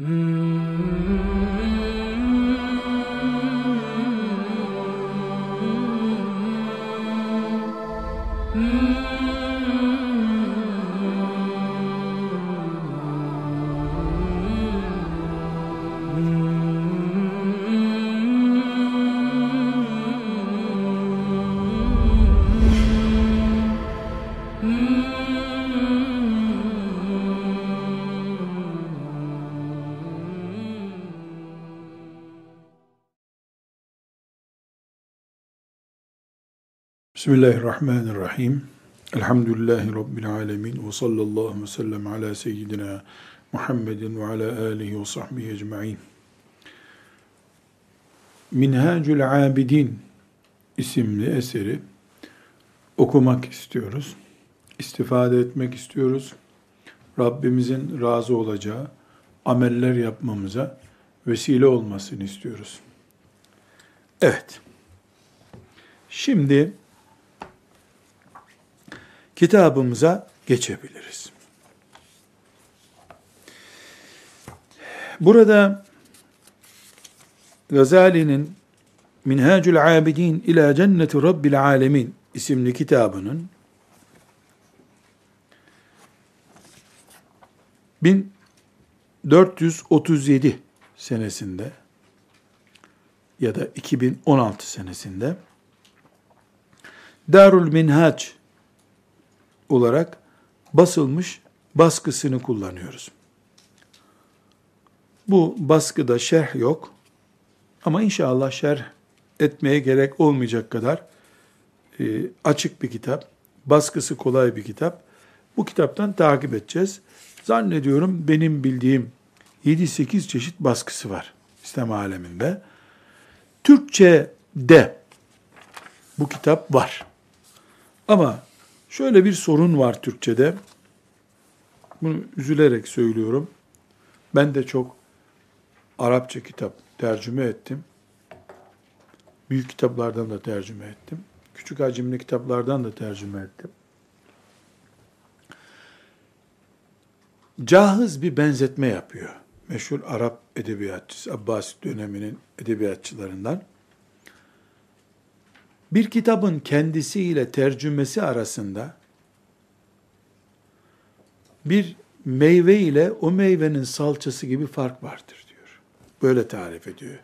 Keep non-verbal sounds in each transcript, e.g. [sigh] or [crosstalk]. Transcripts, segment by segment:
Mm. Bismillahirrahmanirrahim. Elhamdülillahi Rabbil alemin. Ve sallallahu ve sellem ala seyyidina Muhammedin ve ala alihi ve sahbihi ecma'in. Minhacül Abidin isimli eseri okumak istiyoruz. İstifade etmek istiyoruz. Rabbimizin razı olacağı ameller yapmamıza vesile olmasını istiyoruz. Evet. Şimdi kitabımıza geçebiliriz. Burada Gazali'nin Minhacül Abidin ila Cenneti Rabbil Alemin isimli kitabının 1437 senesinde ya da 2016 senesinde Darul Minhac olarak basılmış baskısını kullanıyoruz. Bu baskıda şerh yok. Ama inşallah şerh etmeye gerek olmayacak kadar e, açık bir kitap. Baskısı kolay bir kitap. Bu kitaptan takip edeceğiz. Zannediyorum benim bildiğim 7-8 çeşit baskısı var İslam aleminde. Türkçe'de bu kitap var. Ama Şöyle bir sorun var Türkçe'de. Bunu üzülerek söylüyorum. Ben de çok Arapça kitap tercüme ettim. Büyük kitaplardan da tercüme ettim. Küçük hacimli kitaplardan da tercüme ettim. Cahız bir benzetme yapıyor. Meşhur Arap edebiyatçısı, Abbasi döneminin edebiyatçılarından bir kitabın kendisiyle tercümesi arasında bir meyve ile o meyvenin salçası gibi fark vardır diyor. Böyle tarif ediyor.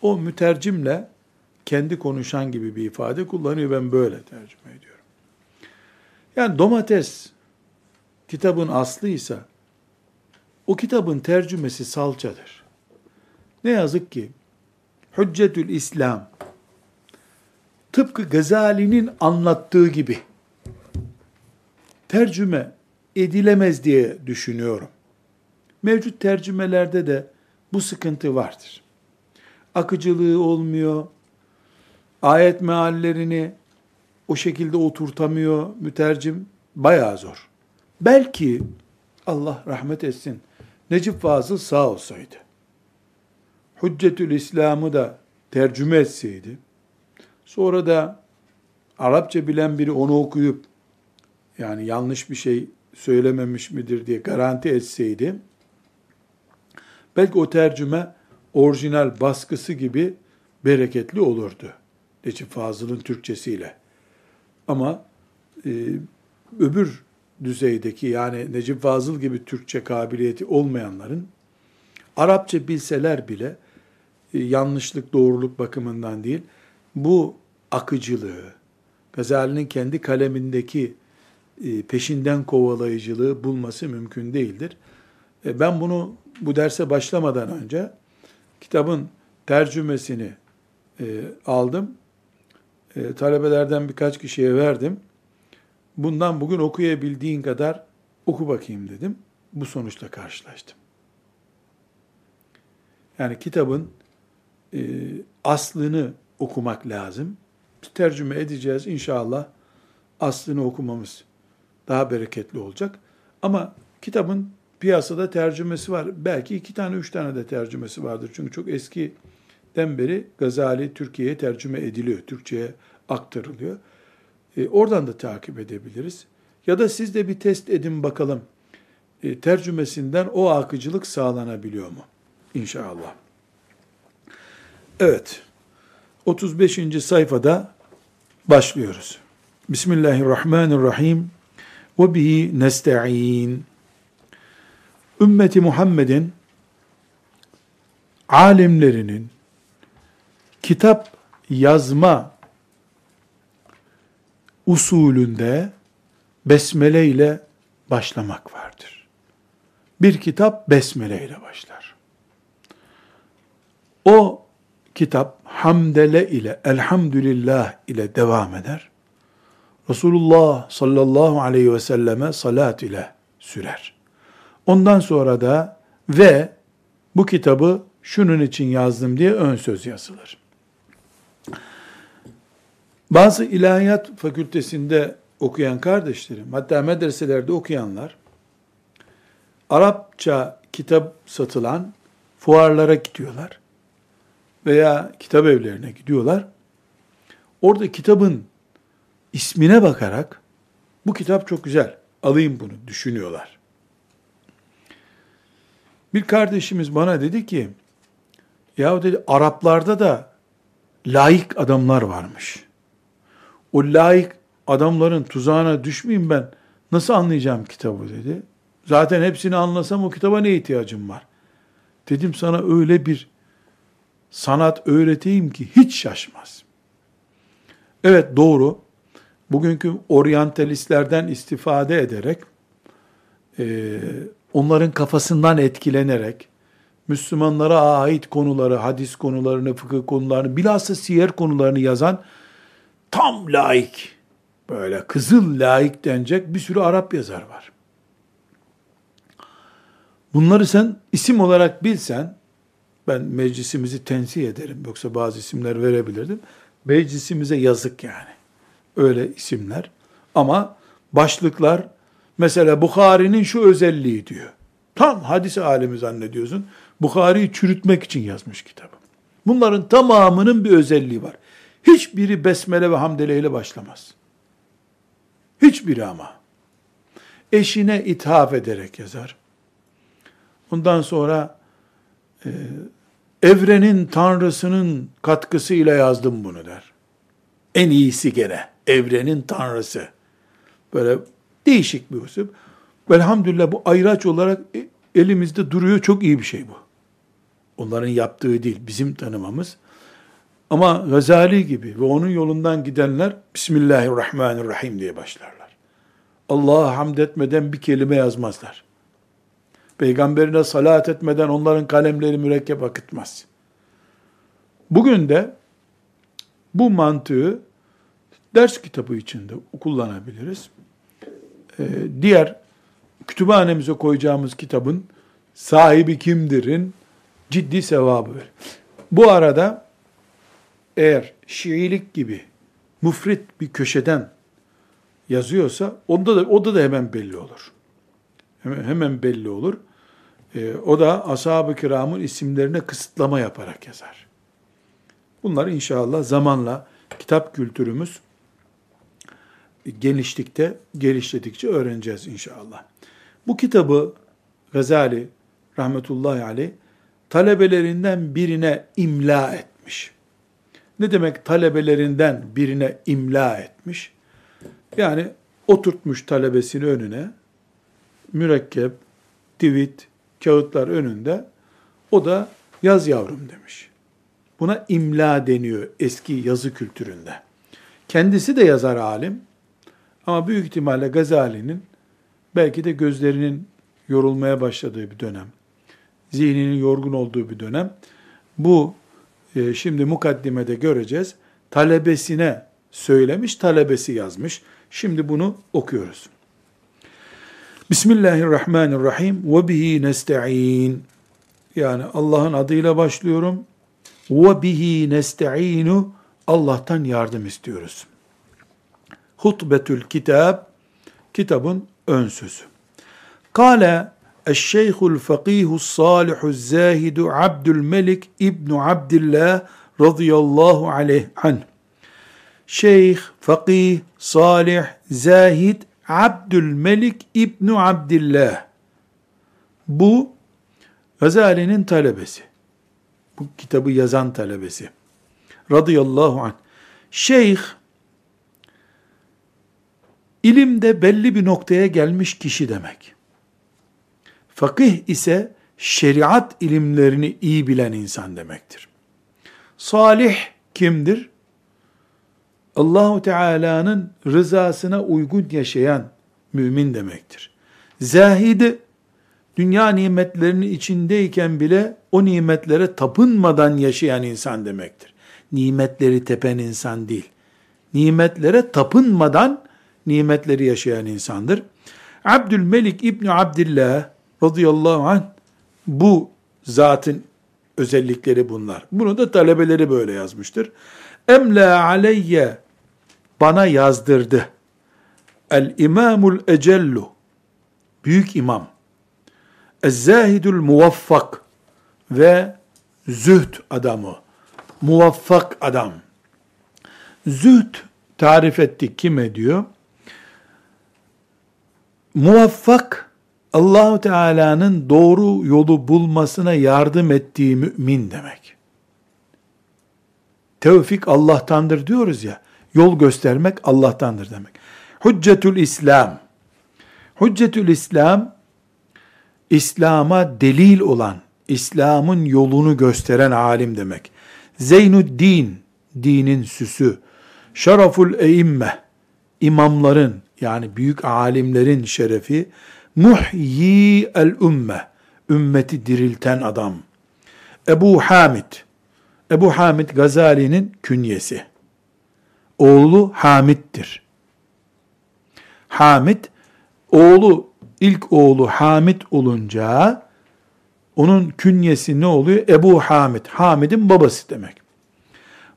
O mütercimle kendi konuşan gibi bir ifade kullanıyor. Ben böyle tercüme ediyorum. Yani domates kitabın aslıysa o kitabın tercümesi salçadır. Ne yazık ki Hüccetül İslam tıpkı Gazali'nin anlattığı gibi tercüme edilemez diye düşünüyorum. Mevcut tercümelerde de bu sıkıntı vardır. Akıcılığı olmuyor, ayet meallerini o şekilde oturtamıyor mütercim, bayağı zor. Belki Allah rahmet etsin, Necip Fazıl sağ olsaydı, Hüccetül İslam'ı da tercüme etseydi, Sonra da Arapça bilen biri onu okuyup yani yanlış bir şey söylememiş midir diye garanti etseydi belki o tercüme orijinal baskısı gibi bereketli olurdu. Necip Fazıl'ın Türkçesiyle. Ama e, öbür düzeydeki yani Necip Fazıl gibi Türkçe kabiliyeti olmayanların Arapça bilseler bile e, yanlışlık doğruluk bakımından değil bu akıcılığı, Gazali'nin kendi kalemindeki e, peşinden kovalayıcılığı bulması mümkün değildir. E, ben bunu bu derse başlamadan önce kitabın tercümesini e, aldım. Talebelerden birkaç kişiye verdim. Bundan bugün okuyabildiğin kadar oku bakayım dedim. Bu sonuçla karşılaştım. Yani kitabın aslını okumak lazım tercüme edeceğiz inşallah. Aslını okumamız daha bereketli olacak. Ama kitabın piyasada tercümesi var. Belki iki tane, üç tane de tercümesi vardır. Çünkü çok eskiden beri Gazali Türkiye'ye tercüme ediliyor. Türkçe'ye aktarılıyor. E, oradan da takip edebiliriz. Ya da siz de bir test edin bakalım. e, tercümesinden o akıcılık sağlanabiliyor mu? İnşallah. Evet. 35. sayfada başlıyoruz. Bismillahirrahmanirrahim. Ve bihi nesta'in. Ümmeti Muhammed'in alimlerinin kitap yazma usulünde besmele ile başlamak vardır. Bir kitap besmele ile başlar. O kitap hamdele ile elhamdülillah ile devam eder. Resulullah sallallahu aleyhi ve selleme salat ile sürer. Ondan sonra da ve bu kitabı şunun için yazdım diye ön söz yazılır. Bazı ilahiyat fakültesinde okuyan kardeşlerim, hatta medreselerde okuyanlar, Arapça kitap satılan fuarlara gidiyorlar veya kitap evlerine gidiyorlar. Orada kitabın ismine bakarak bu kitap çok güzel, alayım bunu düşünüyorlar. Bir kardeşimiz bana dedi ki, ya dedi Araplarda da layık adamlar varmış. O layık adamların tuzağına düşmeyeyim ben. Nasıl anlayacağım kitabı dedi. Zaten hepsini anlasam o kitaba ne ihtiyacım var? Dedim sana öyle bir sanat öğreteyim ki hiç şaşmaz. Evet doğru. Bugünkü oryantalistlerden istifade ederek, e, onların kafasından etkilenerek, Müslümanlara ait konuları, hadis konularını, fıkıh konularını, bilhassa siyer konularını yazan tam laik, böyle kızıl laik denecek bir sürü Arap yazar var. Bunları sen isim olarak bilsen, ben meclisimizi tensih ederim. Yoksa bazı isimler verebilirdim. Meclisimize yazık yani. Öyle isimler. Ama başlıklar, mesela Bukhari'nin şu özelliği diyor. Tam hadis alemi zannediyorsun. Bukhari'yi çürütmek için yazmış kitabı. Bunların tamamının bir özelliği var. Hiçbiri besmele ve hamdele ile başlamaz. Hiçbiri ama. Eşine ithaf ederek yazar. Ondan sonra e, evrenin tanrısının katkısıyla yazdım bunu der. En iyisi gene. Evrenin tanrısı. Böyle değişik bir usul. Velhamdülillah bu ayraç olarak e, elimizde duruyor. Çok iyi bir şey bu. Onların yaptığı değil, bizim tanımamız. Ama Gazali gibi ve onun yolundan gidenler Bismillahirrahmanirrahim diye başlarlar. Allah'a hamd etmeden bir kelime yazmazlar. Peygamberine salat etmeden onların kalemleri mürekkep akıtmaz. Bugün de bu mantığı ders kitabı içinde kullanabiliriz. Ee, diğer kütüphanemize koyacağımız kitabın sahibi kimdir'in ciddi sevabı verir. Bu arada eğer Şiilik gibi mufrit bir köşeden yazıyorsa onda da onda da hemen belli olur. Hemen, belli olur. Ee, o da ashab-ı kiramın isimlerine kısıtlama yaparak yazar. Bunlar inşallah zamanla kitap kültürümüz genişlikte, gelişledikçe öğreneceğiz inşallah. Bu kitabı Gazali rahmetullahi aleyh talebelerinden birine imla etmiş. Ne demek talebelerinden birine imla etmiş? Yani oturtmuş talebesini önüne, mürekkep, divit, kağıtlar önünde, o da yaz yavrum demiş. Buna imla deniyor eski yazı kültüründe. Kendisi de yazar alim ama büyük ihtimalle Gazali'nin belki de gözlerinin yorulmaya başladığı bir dönem, zihninin yorgun olduğu bir dönem. Bu e, şimdi mukaddimede göreceğiz. Talebesine söylemiş, talebesi yazmış. Şimdi bunu okuyoruz. Bismillahirrahmanirrahim ve bihi nesta'in. Yani Allah'ın adıyla başlıyorum. Ve bihi nesta'inu. Allah'tan yardım istiyoruz. Hutbetül kitab, kitabın ön sözü. Kale Eşşeyhul Fakihu Salihu Zahidu Abdülmelik İbnu Abdillah radıyallahu aleyh anh. Şeyh, fakih, salih, zahid Abdülmelik İbnu Abdillah Bu Gazali'nin talebesi. Bu kitabı yazan talebesi. Radıyallahu anh. Şeyh ilimde belli bir noktaya gelmiş kişi demek. Fakih ise şeriat ilimlerini iyi bilen insan demektir. Salih kimdir? Allahu Teala'nın rızasına uygun yaşayan mümin demektir. Zahidi dünya nimetlerinin içindeyken bile o nimetlere tapınmadan yaşayan insan demektir. Nimetleri tepen insan değil. Nimetlere tapınmadan nimetleri yaşayan insandır. Abdülmelik İbni Abdillah radıyallahu anh bu zatın özellikleri bunlar. Bunu da talebeleri böyle yazmıştır. Emla aleyye bana yazdırdı. El imamul ecellu büyük imam Ez-zahidul muvaffak ve zühd adamı, muvaffak adam. Zühd tarif ettik kime diyor? Muvaffak Allahu Teala'nın doğru yolu bulmasına yardım ettiği mümin demek. Tevfik Allah'tandır diyoruz ya. Yol göstermek Allah'tandır demek. Hüccetül İslam. Hüccetül İslam İslam'a delil olan, İslam'ın yolunu gösteren alim demek. Zeynüddin, dinin süsü. Şaraful eimme, imamların yani büyük alimlerin şerefi. Muhyi el ümme, ümmeti dirilten adam. Ebu Hamid, Ebu Hamid Gazali'nin künyesi. Oğlu Hamid'dir. Hamid, oğlu ilk oğlu Hamid olunca onun künyesi ne oluyor? Ebu Hamid. Hamid'in babası demek.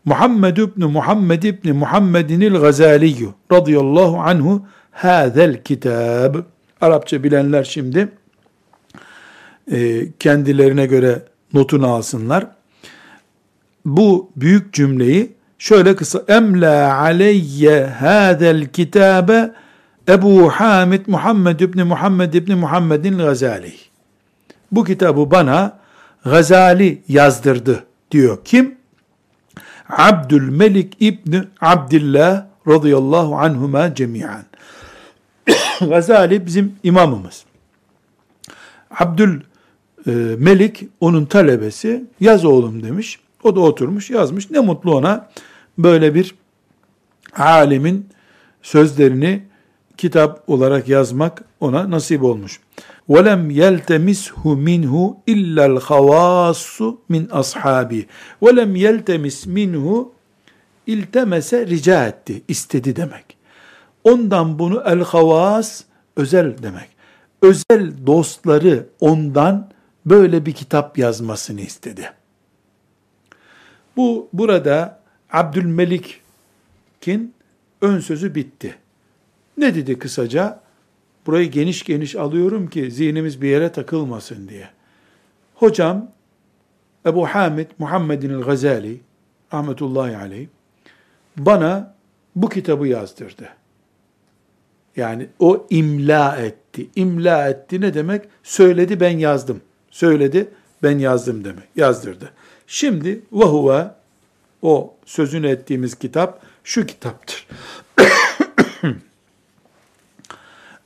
Muhammed ibn Muhammed ibn Muhammedinil Gazaliyyü radıyallahu anhu hazel kitab. Arapça bilenler şimdi e, kendilerine göre notunu alsınlar. Bu büyük cümleyi şöyle kısa emla aleyye hazel kitabe Ebu Hamid Muhammed İbni Muhammed İbni Muhammedin Gazali. Bu kitabı bana Gazali yazdırdı diyor. Kim? Abdülmelik İbni Abdillah radıyallahu anhuma cemiyen. [coughs] Gazali bizim imamımız. Abdül e, Melik onun talebesi yaz oğlum demiş. O da oturmuş yazmış. Ne mutlu ona böyle bir alimin sözlerini kitap olarak yazmak ona nasip olmuş. وَلَمْ يَلْتَمِسْهُ مِنْهُ اِلَّا الْخَوَاسُ min ashabi. وَلَمْ يَلْتَمِسْ minhu iltemese rica etti, istedi demek. Ondan bunu el havas özel demek. Özel dostları ondan böyle bir kitap yazmasını istedi. Bu burada Abdülmelik'in ön sözü bitti. Ne dedi kısaca? Burayı geniş geniş alıyorum ki zihnimiz bir yere takılmasın diye. Hocam Ebu Hamid Muhammedin el Gazali rahmetullahi aleyh bana bu kitabı yazdırdı. Yani o imla etti. İmla etti ne demek? Söyledi ben yazdım. Söyledi ben yazdım demek. Yazdırdı. Şimdi vahuve o sözünü ettiğimiz kitap şu kitaptır. [coughs]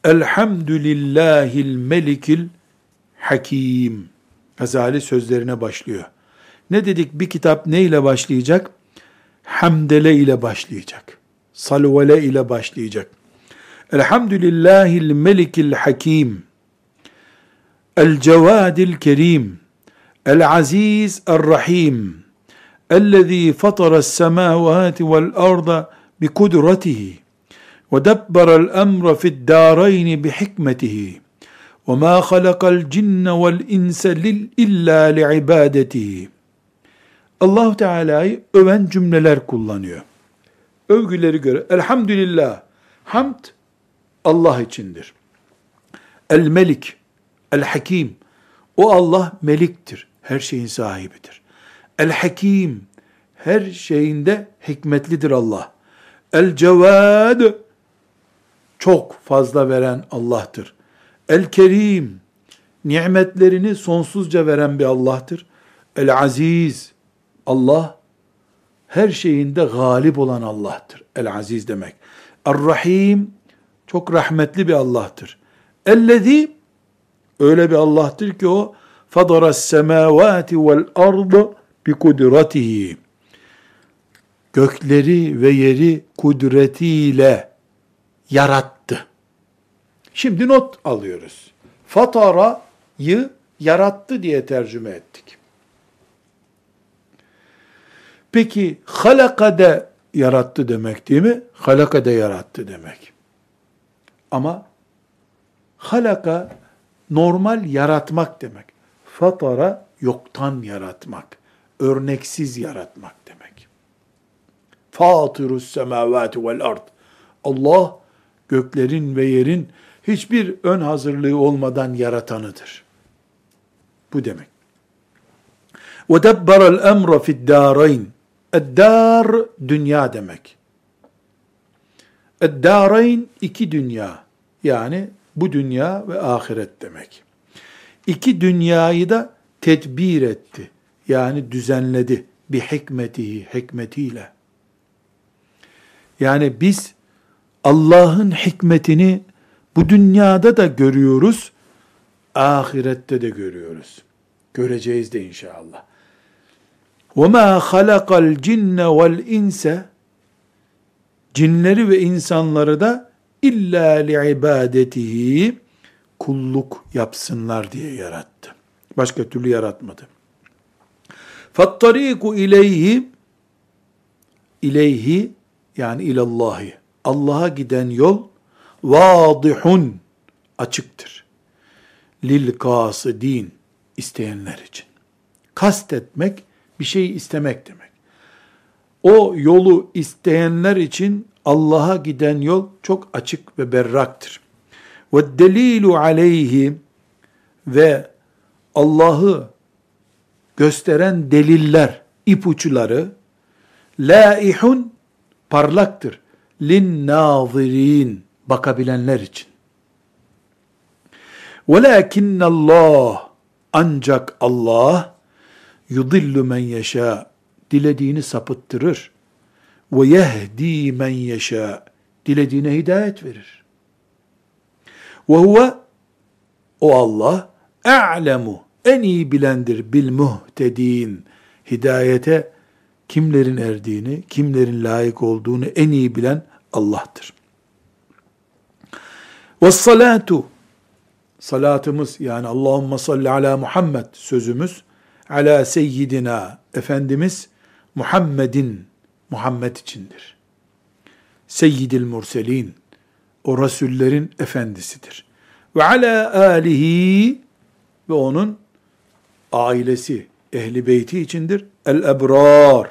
Elhamdülillahil melikil hakim. Gazali sözlerine başlıyor. Ne dedik bir kitap ne ile başlayacak? Hamdele ile başlayacak. Salvele ile başlayacak. Elhamdülillahil melikil hakim. El cevadil kerim. El aziz el rahim. الذي فطر السماوات والأرض بقدرته ودبر الأمر في الدارين بحكمته وما خلق الجن والإنس إلا لعبادته Allah Teala'yı öven cümleler kullanıyor. Övgüleri göre elhamdülillah hamd Allah içindir. El Melik, El Hakim o Allah meliktir. Her şeyin sahibidir. El Hakim her şeyinde hikmetlidir Allah. El Cevad çok fazla veren Allah'tır. El Kerim, nimetlerini sonsuzca veren bir Allah'tır. El Aziz, Allah her şeyinde galip olan Allah'tır. El Aziz demek. Er-Rahim, çok rahmetli bir Allah'tır. Ellezî, öyle bir Allah'tır ki o, فَضَرَ السَّمَاوَاتِ وَالْأَرْضَ بِكُدْرَتِهِ Gökleri ve yeri kudretiyle yarattı. Şimdi not alıyoruz. Fatara'yı yarattı diye tercüme ettik. Peki halakade yarattı demek değil mi? Halakade yarattı demek. Ama halaka normal yaratmak demek. Fatara yoktan yaratmak, örneksiz yaratmak demek. Fatirus semavati vel ard. Allah göklerin ve yerin hiçbir ön hazırlığı olmadan yaratanıdır. Bu demek. وَدَبَّرَ الْاَمْرَ فِي الدَّارَيْنِ Eddar dünya demek. Eddarayn iki dünya. Yani bu dünya ve ahiret demek. İki dünyayı da tedbir etti. Yani düzenledi. Bir hikmetihi, hikmetiyle. Yani biz Allah'ın hikmetini bu dünyada da görüyoruz, ahirette de görüyoruz. Göreceğiz de inşallah. وَمَا خَلَقَ الْجِنَّ وَالْاِنْسَ Cinleri ve insanları da illa li'ibadetihi kulluk yapsınlar diye yarattı. Başka türlü yaratmadı. Fattariku ileyhi ileyhi yani ilallahi Allah'a giden yol vadihun açıktır. Lil kasidin isteyenler için. Kastetmek bir şey istemek demek. O yolu isteyenler için Allah'a giden yol çok açık ve berraktır. Ve delilu aleyhi ve Allah'ı gösteren deliller, ipuçları laihun parlaktır. Lin nazirin bakabilenler için. Velakinne Allah ancak Allah yudillu men yeşâ dilediğini sapıttırır. Ve yehdi men yeşâ dilediğine hidayet verir. Ve huve o Allah a'lemu en iyi bilendir bil muhtedin hidayete kimlerin erdiğini, kimlerin layık olduğunu en iyi bilen Allah'tır. Ve salatu salatımız yani Allahümme salli ala Muhammed sözümüz ala seyyidina Efendimiz Muhammedin Muhammed içindir. Seyyidil murselin o rasullerin efendisidir. Ve ala alihi ve onun ailesi, ehli beyti içindir. El ebrar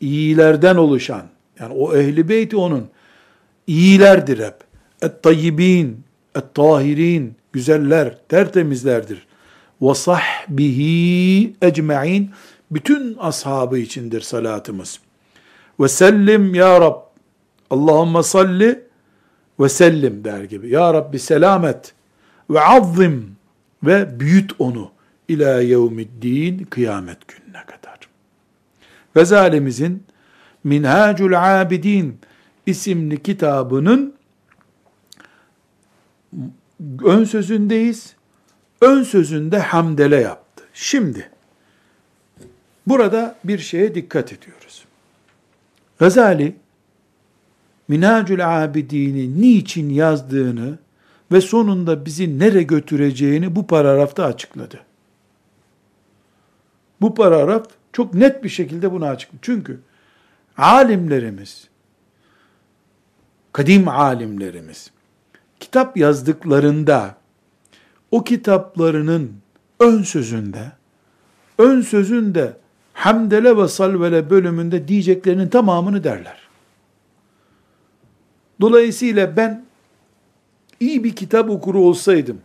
iyilerden oluşan yani o ehli beyti onun iyilerdir hep. Et tayyibin, et tahirin, güzeller, tertemizlerdir ve sahbihi ecmaîn bütün ashabı içindir salatımız. Ve sellim ya Rab. Allahümme salli ve sellim der gibi. Ya Rabbi selamet ve azzim ve büyüt onu ila yevmiddin kıyamet gününe kadar. Gazalimizin Minhacul Abidin isimli kitabının ön sözündeyiz ön sözünde hamdele yaptı. Şimdi burada bir şeye dikkat ediyoruz. Gazali Minacül Abidin'i niçin yazdığını ve sonunda bizi nereye götüreceğini bu paragrafta açıkladı. Bu paragraf çok net bir şekilde bunu açıkladı. Çünkü alimlerimiz, kadim alimlerimiz, kitap yazdıklarında o kitaplarının ön sözünde, ön sözünde hamdele ve salvele bölümünde diyeceklerinin tamamını derler. Dolayısıyla ben iyi bir kitap okuru olsaydım,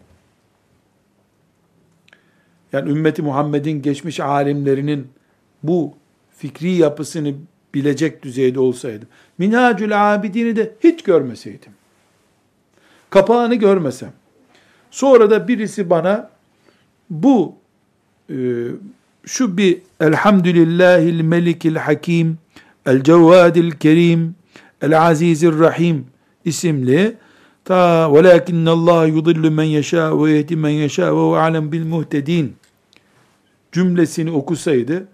yani ümmeti Muhammed'in geçmiş alimlerinin bu fikri yapısını bilecek düzeyde olsaydım, Minhacül Abidin'i de hiç görmeseydim, kapağını görmesem, Sonra da birisi bana bu e, şu bir Elhamdülillahil Melikil Hakim El Cevvadil Kerim El Azizir Rahim isimli ta velakinne Allah yudillu men yeşâ ve yehdi men yeşâ ve alem bil muhtedin cümlesini okusaydı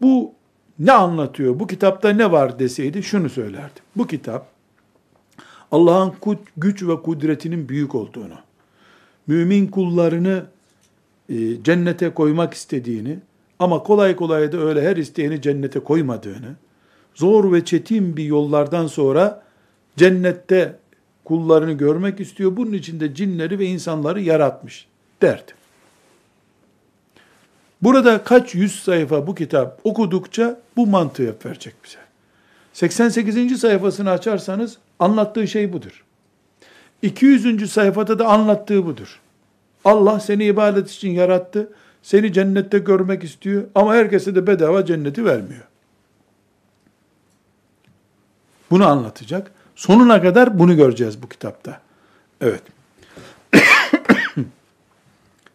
bu ne anlatıyor? Bu kitapta ne var deseydi şunu söylerdi. Bu kitap Allah'ın güç ve kudretinin büyük olduğunu, mümin kullarını e, cennete koymak istediğini ama kolay kolay da öyle her isteyeni cennete koymadığını, zor ve çetin bir yollardan sonra cennette kullarını görmek istiyor. Bunun için de cinleri ve insanları yaratmış derdi. Burada kaç yüz sayfa bu kitap okudukça bu mantığı verecek bize. 88. sayfasını açarsanız anlattığı şey budur. 200. sayfada da anlattığı budur. Allah seni ibadet için yarattı. Seni cennette görmek istiyor ama herkese de bedava cenneti vermiyor. Bunu anlatacak. Sonuna kadar bunu göreceğiz bu kitapta. Evet. [coughs]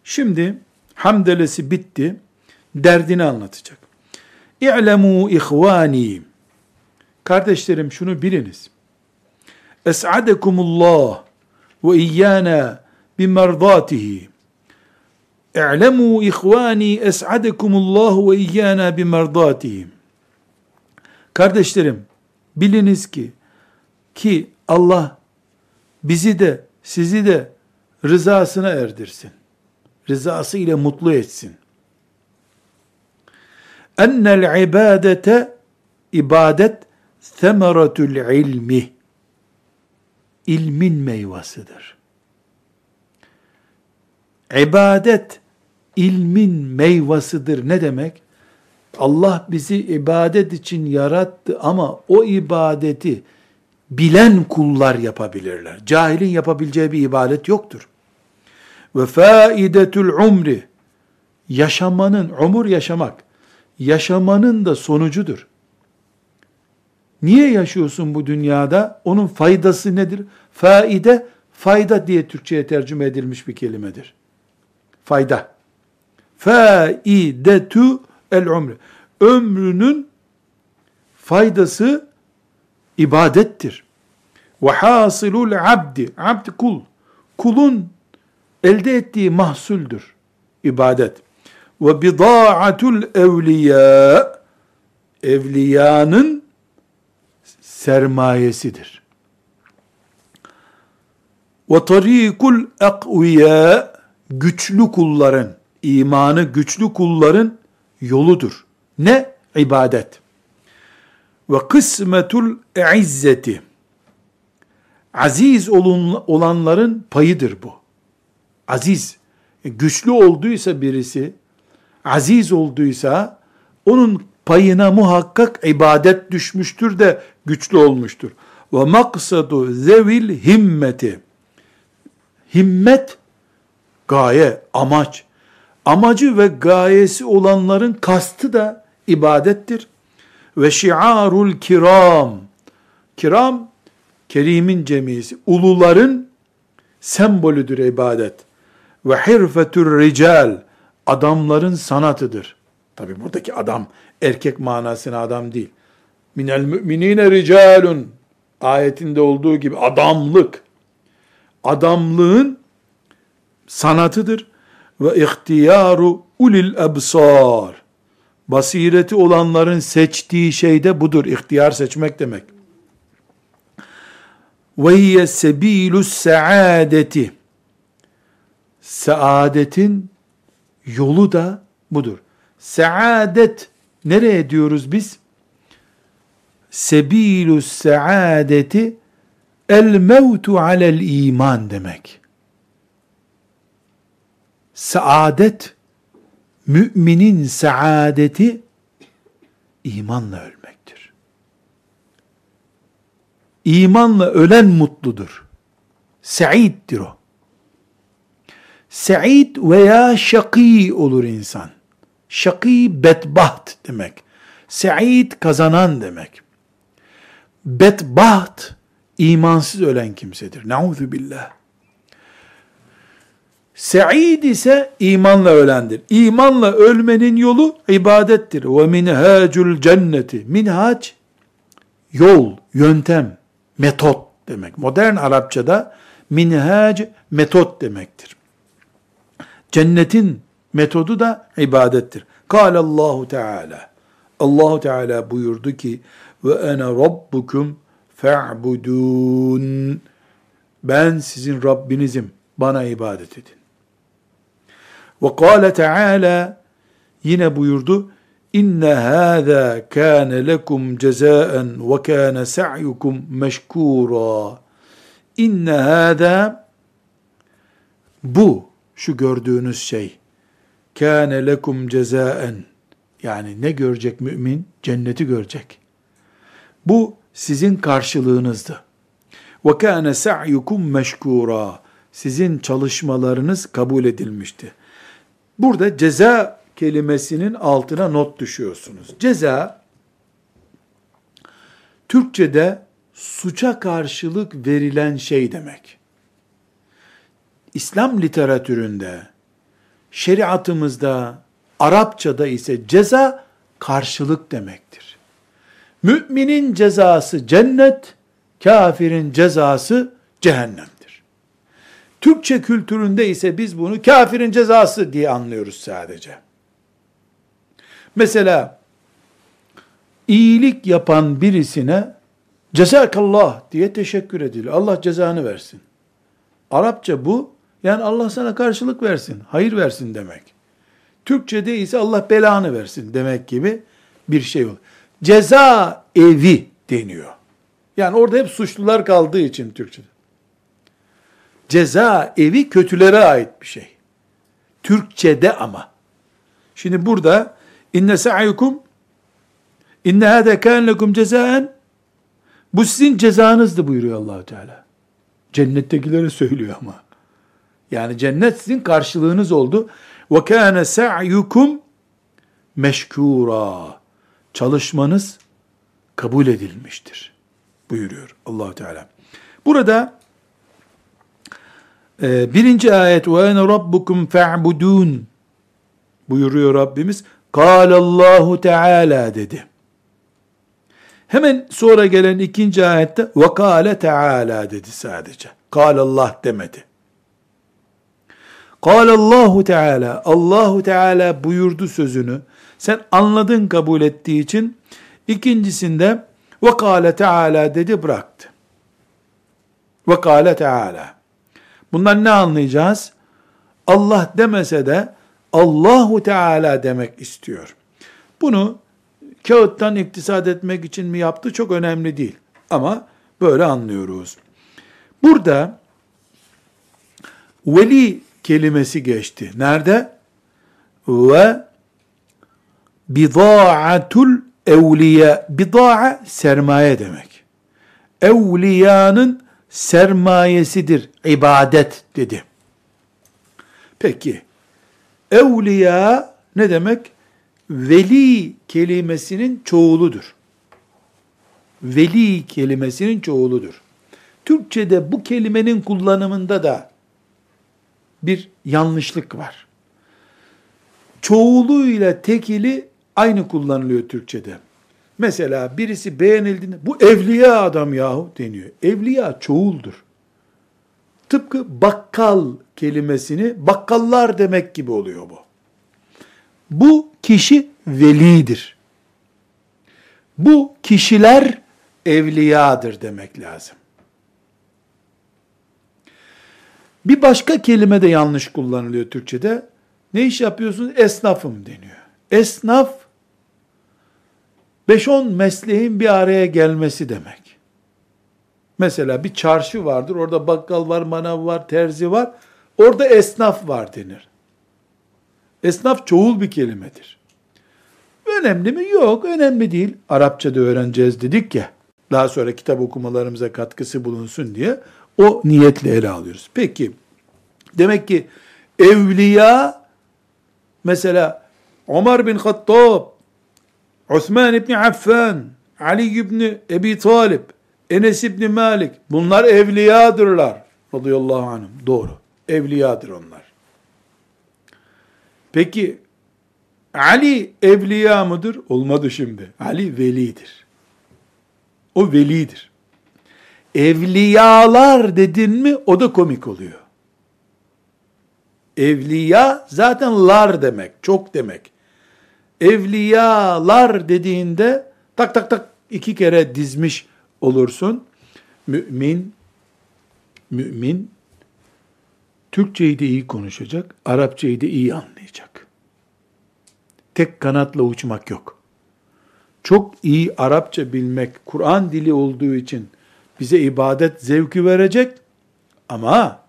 Şimdi hamdelesi bitti. Derdini anlatacak. İ'lemû ihvani. Kardeşlerim şunu biliniz. Es'adekumullah ve iyyana bimerdatihi. İ'lemû ihvani es'adekumullah ve iyyana bimerdatihi. Kardeşlerim biliniz ki ki Allah bizi de sizi de rızasına erdirsin. Rızası ile mutlu etsin ennel ibadete ibadet semeratül ilmi ilmin meyvasıdır. İbadet ilmin meyvasıdır. Ne demek? Allah bizi ibadet için yarattı ama o ibadeti bilen kullar yapabilirler. Cahilin yapabileceği bir ibadet yoktur. Ve faidetül umri yaşamanın, umur yaşamak, yaşamanın da sonucudur. Niye yaşıyorsun bu dünyada? Onun faydası nedir? Faide, fayda diye Türkçe'ye tercüme edilmiş bir kelimedir. Fayda. Faidetu el umri. Ömrünün faydası ibadettir. Ve hasilul abdi. Abd kul. Kulun elde ettiği mahsuldür. İbadet ve bidaatul evliya evliyanın sermayesidir. Ve tarikul akviya güçlü kulların imanı güçlü kulların yoludur. Ne? İbadet. Ve kısmetul izzeti aziz olanların payıdır bu. Aziz, güçlü olduysa birisi, aziz olduysa onun payına muhakkak ibadet düşmüştür de güçlü olmuştur. Ve maksadu zevil himmeti. Himmet gaye, amaç. Amacı ve gayesi olanların kastı da ibadettir. Ve şiarul kiram. Kiram, kerimin cemisi. Uluların sembolüdür ibadet. Ve hirfetür rical adamların sanatıdır. Tabi buradaki adam erkek manasına adam değil. Minel müminine ricalun ayetinde olduğu gibi adamlık. Adamlığın sanatıdır ve ihtiyaru ulil ebsar. Basireti olanların seçtiği şey de budur. İhtiyar seçmek demek. Ve hiye sebilus saadeti. Saadetin Yolu da budur. Saadet nereye diyoruz biz? Sebilus saadeti el mevtu alel iman demek. Saadet, müminin saadeti imanla ölmektir. İmanla ölen mutludur. Saiddir o. Se'id veya şakî olur insan. Şakî bedbaht demek. Se'id kazanan demek. Bedbaht imansız ölen kimsedir. Nauzu billah. Se'id ise imanla ölendir. İmanla ölmenin yolu ibadettir. Ve minhacul cenneti. Minhac, yol, yöntem, metot demek. Modern Arapçada minhac, metot demektir. Cennetin metodu da ibadettir. Allahu Teala. Allahu Teala buyurdu ki ve ene rabbukum fa'budun. Ben sizin Rabbinizim. Bana ibadet edin. Ve kâle Teala yine buyurdu. İnne hâzâ kâne lekum cezâen ve kâne sa'yukum meşkûrâ. İnne hâzâ bu şu gördüğünüz şey kâne lekum cezâen yani ne görecek mümin? Cenneti görecek. Bu sizin karşılığınızdı. Ve kâne sa'yukum meşkûrâ. Sizin çalışmalarınız kabul edilmişti. Burada ceza kelimesinin altına not düşüyorsunuz. Ceza, Türkçe'de suça karşılık verilen şey demek. İslam literatüründe, şeriatımızda, Arapçada ise ceza karşılık demektir. Müminin cezası cennet, kafirin cezası cehennemdir. Türkçe kültüründe ise biz bunu kafirin cezası diye anlıyoruz sadece. Mesela iyilik yapan birisine cezakallah diye teşekkür edilir. Allah cezanı versin. Arapça bu yani Allah sana karşılık versin, hayır versin demek. Türkçe'de ise Allah belanı versin demek gibi bir şey olur. Ceza evi deniyor. Yani orada hep suçlular kaldığı için Türkçe'de. Ceza evi kötülere ait bir şey. Türkçe'de ama. Şimdi burada inne sa'yukum inne hâde kâne lekum cezaen bu sizin cezanızdı buyuruyor Allahu Teala. Cennettekilere söylüyor ama. Yani cennet sizin karşılığınız oldu. Ve kâne sa'yukum meşkûrâ. Çalışmanız kabul edilmiştir. Buyuruyor allah Teala. Burada e, birinci ayet ve ene rabbukum fe'budun buyuruyor Rabbimiz. Allahu Teala dedi. Hemen sonra gelen ikinci ayette ve kâle Teala dedi sadece. Allah demedi. Allahu Teala, Allahu Teala buyurdu sözünü. Sen anladın kabul ettiği için ikincisinde ve kâle Teala dedi bıraktı. Ve kâle Teala. Bundan ne anlayacağız? Allah demese de Allahu Teala demek istiyor. Bunu kağıttan iktisat etmek için mi yaptı çok önemli değil. Ama böyle anlıyoruz. Burada veli kelimesi geçti. Nerede? Ve bidaatul evliya. Bidaa sermaye demek. Evliyanın sermayesidir. ibadet dedi. Peki. Evliya ne demek? Veli kelimesinin çoğuludur. Veli kelimesinin çoğuludur. Türkçe'de bu kelimenin kullanımında da bir yanlışlık var. Çoğuluyla tekili aynı kullanılıyor Türkçe'de. Mesela birisi beğenildiğinde bu evliya adam yahu deniyor. Evliya çoğuldur. Tıpkı bakkal kelimesini bakkallar demek gibi oluyor bu. Bu kişi velidir. Bu kişiler evliyadır demek lazım. Bir başka kelime de yanlış kullanılıyor Türkçe'de. Ne iş yapıyorsunuz? Esnafım deniyor. Esnaf 5-10 mesleğin bir araya gelmesi demek. Mesela bir çarşı vardır. Orada bakkal var, manav var, terzi var. Orada esnaf var denir. Esnaf çoğul bir kelimedir. Önemli mi? Yok, önemli değil. Arapçada öğreneceğiz dedik ya. Daha sonra kitap okumalarımıza katkısı bulunsun diye o niyetle ele alıyoruz. Peki, demek ki evliya, mesela Ömer bin Hattab, Osman İbni Affan, Ali İbni Ebi Talib, Enes İbni Malik, bunlar evliyadırlar. Radıyallahu anhüm. Doğru. Evliyadır onlar. Peki Ali evliya mıdır? Olmadı şimdi. Ali velidir. O velidir. Evliyalar dedin mi o da komik oluyor. Evliya zaten lar demek, çok demek. Evliyalar dediğinde tak tak tak iki kere dizmiş olursun. Mümin, mümin Türkçeyi de iyi konuşacak, Arapçayı da iyi anlayacak. Tek kanatla uçmak yok. Çok iyi Arapça bilmek, Kur'an dili olduğu için bize ibadet zevki verecek ama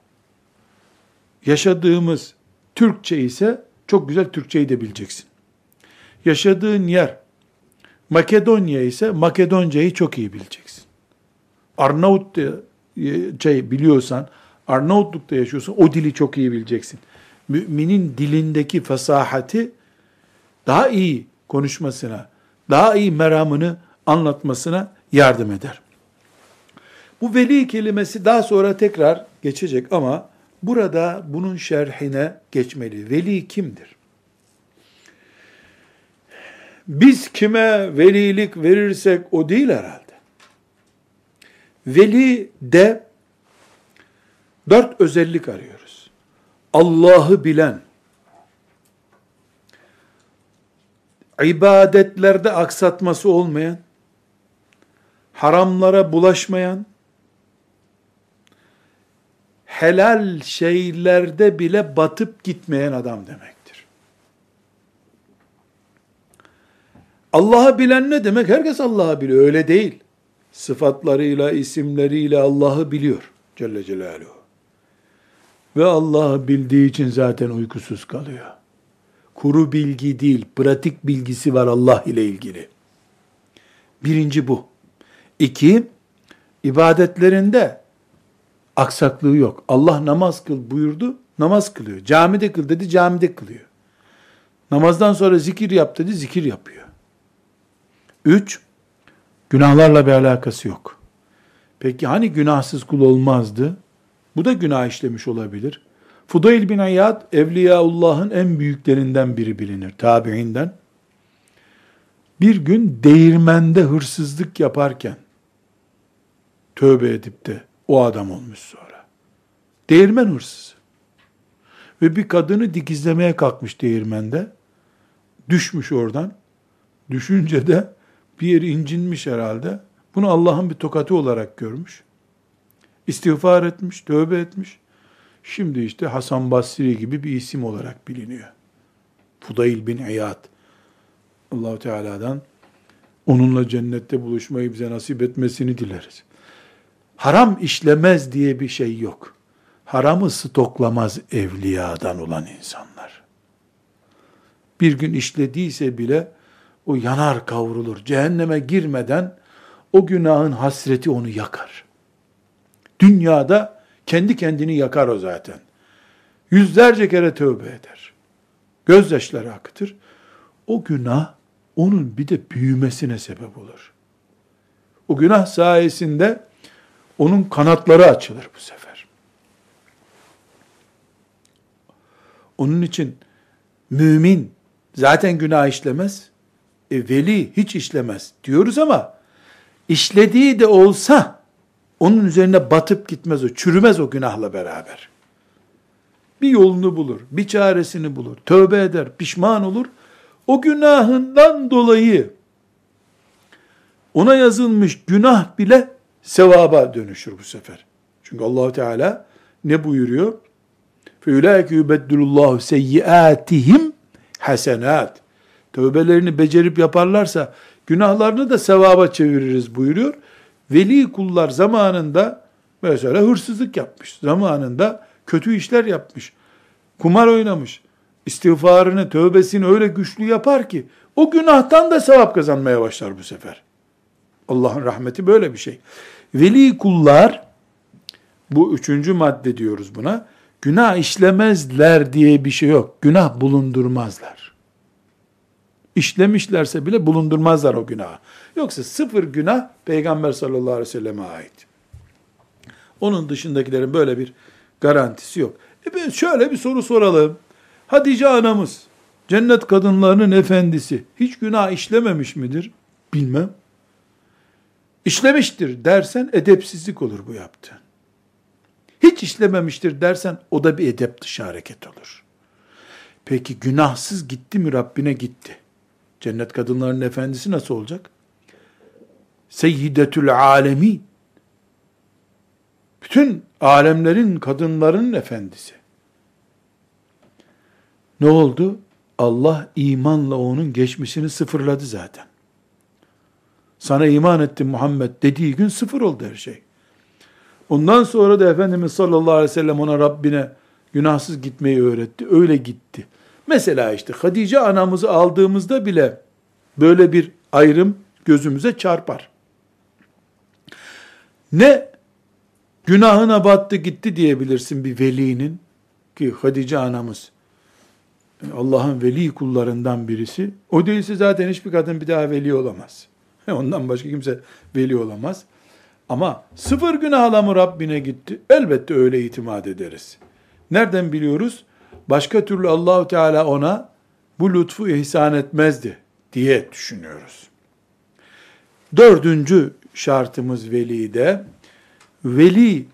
yaşadığımız Türkçe ise çok güzel Türkçeyi de bileceksin. Yaşadığın yer Makedonya ise Makedoncayı çok iyi bileceksin. Arnavutça şey biliyorsan, Arnavutluk'ta yaşıyorsan o dili çok iyi bileceksin. Müminin dilindeki fesahati daha iyi konuşmasına, daha iyi meramını anlatmasına yardım eder. Bu veli kelimesi daha sonra tekrar geçecek ama burada bunun şerhine geçmeli. Veli kimdir? Biz kime velilik verirsek o değil herhalde. Veli de dört özellik arıyoruz. Allah'ı bilen, ibadetlerde aksatması olmayan, haramlara bulaşmayan, helal şeylerde bile batıp gitmeyen adam demektir. Allah'ı bilen ne demek? Herkes Allah'ı biliyor. Öyle değil. Sıfatlarıyla, isimleriyle Allah'ı biliyor. Celle Celaluhu. Ve Allah'ı bildiği için zaten uykusuz kalıyor. Kuru bilgi değil, pratik bilgisi var Allah ile ilgili. Birinci bu. İki, ibadetlerinde aksaklığı yok. Allah namaz kıl buyurdu, namaz kılıyor. Camide kıl dedi, camide kılıyor. Namazdan sonra zikir yap dedi, zikir yapıyor. Üç, günahlarla bir alakası yok. Peki hani günahsız kul olmazdı? Bu da günah işlemiş olabilir. Fudayl bin Ayyad, Evliyaullah'ın en büyüklerinden biri bilinir, tabiinden. Bir gün değirmende hırsızlık yaparken, tövbe edip de o adam olmuş sonra. Değirmen hırsızı. Ve bir kadını dikizlemeye kalkmış değirmende. Düşmüş oradan. Düşünce de bir yeri incinmiş herhalde. Bunu Allah'ın bir tokatı olarak görmüş. İstiğfar etmiş, tövbe etmiş. Şimdi işte Hasan Basri gibi bir isim olarak biliniyor. Fudayl bin İyad. Allahu Teala'dan onunla cennette buluşmayı bize nasip etmesini dileriz. Haram işlemez diye bir şey yok. Haramı stoklamaz evliyadan olan insanlar. Bir gün işlediyse bile o yanar kavrulur. Cehenneme girmeden o günahın hasreti onu yakar. Dünyada kendi kendini yakar o zaten. Yüzlerce kere tövbe eder. Gözyaşları akıtır. O günah onun bir de büyümesine sebep olur. O günah sayesinde onun kanatları açılır bu sefer. Onun için mümin zaten günah işlemez, e, veli hiç işlemez diyoruz ama işlediği de olsa onun üzerine batıp gitmez o, çürümez o günahla beraber. Bir yolunu bulur, bir çaresini bulur, tövbe eder, pişman olur. O günahından dolayı ona yazılmış günah bile sevaba dönüşür bu sefer. Çünkü Allahu Teala ne buyuruyor? فَاُولَٰئِكَ يُبَدِّلُ اللّٰهُ سَيِّئَاتِهِمْ hasenat. Tövbelerini becerip yaparlarsa günahlarını da sevaba çeviririz buyuruyor. Veli kullar zamanında mesela hırsızlık yapmış, zamanında kötü işler yapmış, kumar oynamış, istiğfarını, tövbesini öyle güçlü yapar ki o günahtan da sevap kazanmaya başlar bu sefer. Allah'ın rahmeti böyle bir şey. Veli kullar, bu üçüncü madde diyoruz buna, günah işlemezler diye bir şey yok. Günah bulundurmazlar. İşlemişlerse bile bulundurmazlar o günahı. Yoksa sıfır günah Peygamber sallallahu aleyhi ve selleme ait. Onun dışındakilerin böyle bir garantisi yok. E şöyle bir soru soralım. Hatice anamız cennet kadınlarının efendisi hiç günah işlememiş midir? Bilmem. İşlemiştir dersen edepsizlik olur bu yaptığın. Hiç işlememiştir dersen o da bir edep dışı hareket olur. Peki günahsız gitti mi Rabbine gitti. Cennet kadınlarının efendisi nasıl olacak? Seyyidetül alemi. Bütün alemlerin kadınların efendisi. Ne oldu? Allah imanla onun geçmişini sıfırladı zaten. Sana iman ettim Muhammed dediği gün sıfır oldu her şey. Ondan sonra da Efendimiz sallallahu aleyhi ve sellem ona Rabbine günahsız gitmeyi öğretti. Öyle gitti. Mesela işte Hatice anamızı aldığımızda bile böyle bir ayrım gözümüze çarpar. Ne günahına battı gitti diyebilirsin bir velinin ki Hatice anamız Allah'ın veli kullarından birisi. O değilse zaten hiçbir kadın bir daha veli olamaz. Ondan başka kimse veli olamaz. Ama sıfır günahla mı Rabbine gitti? Elbette öyle itimat ederiz. Nereden biliyoruz? Başka türlü Allahu Teala ona bu lütfu ihsan etmezdi diye düşünüyoruz. Dördüncü şartımız velide, veli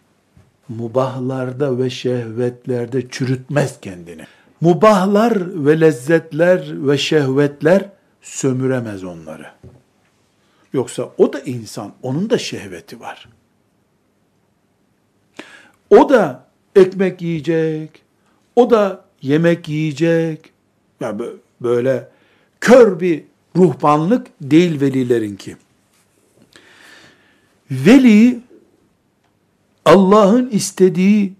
mubahlarda ve şehvetlerde çürütmez kendini. Mubahlar ve lezzetler ve şehvetler sömüremez onları. Yoksa o da insan, onun da şehveti var. O da ekmek yiyecek, o da yemek yiyecek. Yani böyle kör bir ruhbanlık değil velilerinki. Veli Allah'ın istediği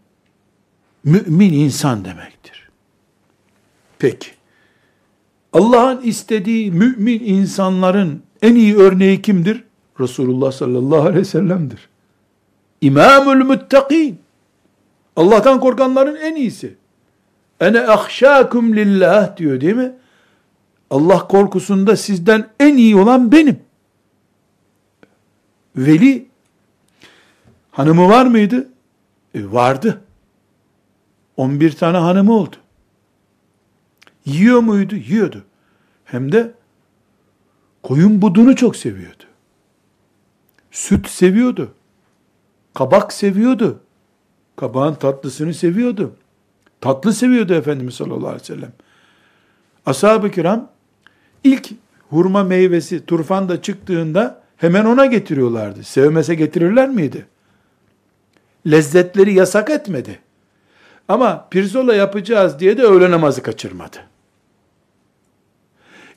mümin insan demektir. Peki. Allah'ın istediği mümin insanların en iyi örneği kimdir? Resulullah sallallahu aleyhi ve sellem'dir. İmamül müttakîn. Allah'tan korkanların en iyisi. Ene ahşâkum lillah diyor değil mi? Allah korkusunda sizden en iyi olan benim. Veli hanımı var mıydı? E, vardı. 11 tane hanımı oldu. Yiyor muydu? Yiyordu. Hem de koyun budunu çok seviyordu. Süt seviyordu. Kabak seviyordu. Kabağın tatlısını seviyordu. Tatlı seviyordu Efendimiz sallallahu aleyhi ve sellem. Ashab-ı kiram ilk hurma meyvesi turfanda çıktığında hemen ona getiriyorlardı. Sevmese getirirler miydi? Lezzetleri yasak etmedi. Ama pirzola yapacağız diye de öğle namazı kaçırmadı.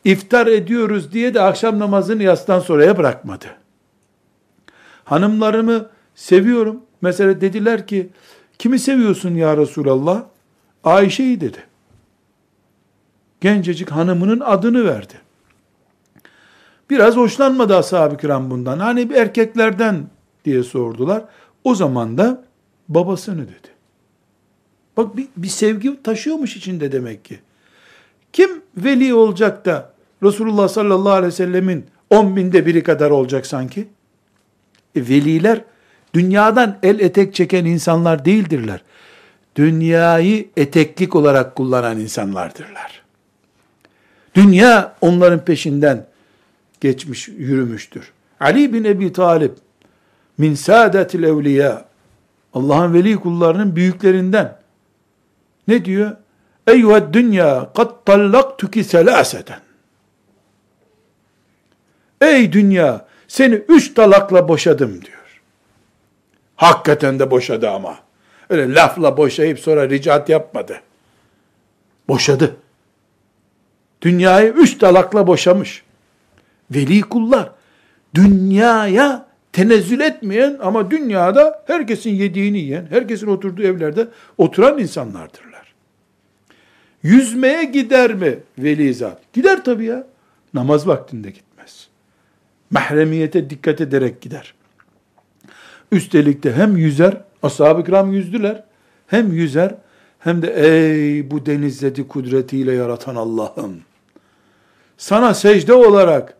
İftar ediyoruz diye de akşam namazını yastan sonraya bırakmadı. Hanımlarımı seviyorum. Mesela dediler ki, kimi seviyorsun ya Resulallah? Ayşe'yi dedi. Gencecik hanımının adını verdi. Biraz hoşlanmadı ashab-ı kiram bundan. Hani bir erkeklerden diye sordular. O zaman da babasını dedi. Bak bir, bir sevgi taşıyormuş içinde demek ki. Kim veli olacak da Resulullah sallallahu aleyhi ve sellemin on binde biri kadar olacak sanki? E, veliler dünyadan el etek çeken insanlar değildirler. Dünyayı eteklik olarak kullanan insanlardırlar. Dünya onların peşinden geçmiş, yürümüştür. Ali bin Ebi Talib min saadetil evliya Allah'ın veli kullarının büyüklerinden ne diyor? Eyyühed dünya kad tallaktuki selaseten Ey dünya seni üç talakla boşadım diyor. Hakikaten de boşadı ama. Öyle lafla boşayıp sonra ricat yapmadı. Boşadı. Dünyayı üç talakla boşamış. Veli kullar dünyaya tenezzül etmeyen ama dünyada herkesin yediğini yiyen, herkesin oturduğu evlerde oturan insanlardırlar. Yüzmeye gider mi veli zat? Gider tabii ya. Namaz vaktinde gitmez. Mahremiyete dikkat ederek gider. Üstelik de hem yüzer, ashab-ı kiram yüzdüler, hem yüzer, hem de ey bu denizleri kudretiyle yaratan Allah'ım, sana secde olarak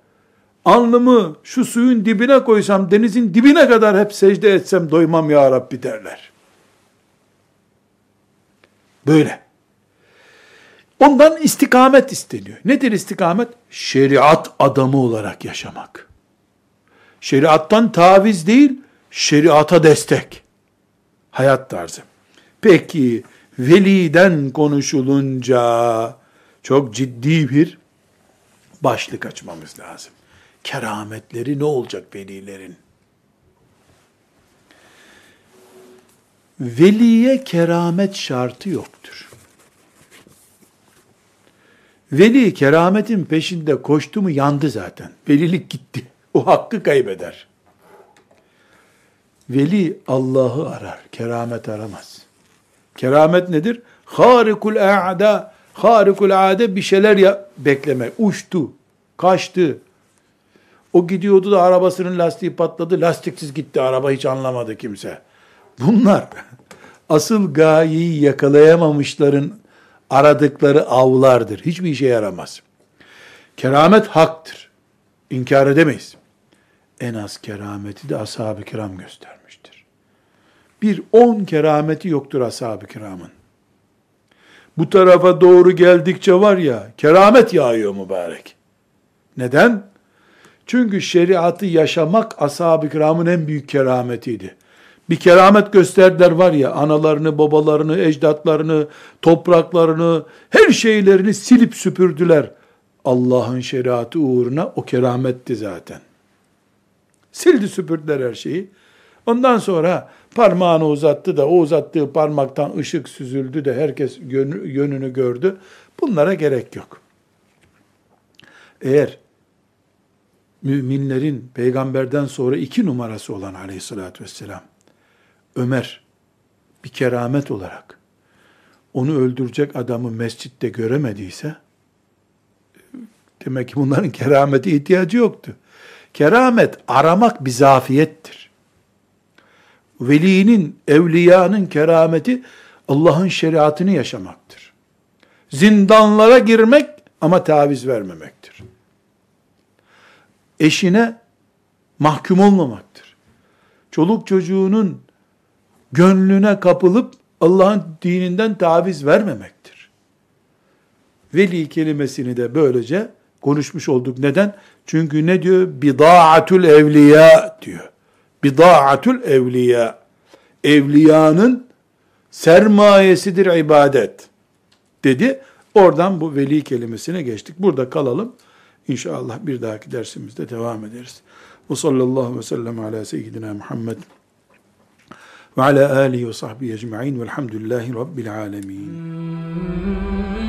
alnımı şu suyun dibine koysam, denizin dibine kadar hep secde etsem doymam ya Rabbi derler. Böyle. Ondan istikamet isteniyor. Nedir istikamet? Şeriat adamı olarak yaşamak. Şeriattan taviz değil, şeriata destek. Hayat tarzı. Peki, veliden konuşulunca çok ciddi bir başlık açmamız lazım. Kerametleri ne olacak velilerin? Veliye keramet şartı yoktur. Veli kerametin peşinde koştu mu yandı zaten. Velilik gitti. O hakkı kaybeder. Veli Allah'ı arar, keramet aramaz. Keramet nedir? Harikul a'da, harikul ade bir şeyler ya bekleme. Uçtu, kaçtı. O gidiyordu da arabasının lastiği patladı, lastiksiz gitti araba hiç anlamadı kimse. Bunlar [laughs] asıl gayeyi yakalayamamışların aradıkları avlardır. Hiçbir işe yaramaz. Keramet haktır. İnkar edemeyiz. En az kerameti de ashab-ı kiram göstermiştir. Bir on kerameti yoktur ashab-ı kiramın. Bu tarafa doğru geldikçe var ya, keramet yağıyor mübarek. Neden? Çünkü şeriatı yaşamak ashab-ı kiramın en büyük kerametiydi bir keramet gösterdiler var ya, analarını, babalarını, ecdatlarını, topraklarını, her şeylerini silip süpürdüler. Allah'ın şeriatı uğruna o kerametti zaten. Sildi süpürdüler her şeyi. Ondan sonra parmağını uzattı da o uzattığı parmaktan ışık süzüldü de herkes yönünü gördü. Bunlara gerek yok. Eğer müminlerin peygamberden sonra iki numarası olan aleyhissalatü vesselam, Ömer bir keramet olarak onu öldürecek adamı mescitte göremediyse demek ki bunların keramete ihtiyacı yoktu. Keramet aramak bir zafiyettir. Velinin, evliyanın kerameti Allah'ın şeriatını yaşamaktır. Zindanlara girmek ama taviz vermemektir. Eşine mahkum olmamaktır. Çoluk çocuğunun gönlüne kapılıp Allah'ın dininden taviz vermemektir. Veli kelimesini de böylece konuşmuş olduk. Neden? Çünkü ne diyor? Bida'atul evliya diyor. Bida'atul evliya. Evliyanın sermayesidir ibadet. Dedi. Oradan bu veli kelimesine geçtik. Burada kalalım. İnşallah bir dahaki dersimizde devam ederiz. Ve sallallahu ve sellem ala seyyidina Muhammed ve ala alihi ve sahbihi ecma'in velhamdülillahi rabbil alemin.